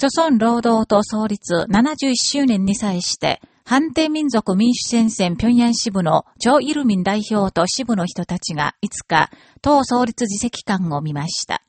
朝鮮労働党創立71周年に際して、反帝民族民主戦線平壌支部のチョ・イルミン代表と支部の人たちが5日、党創立自責館を見ました。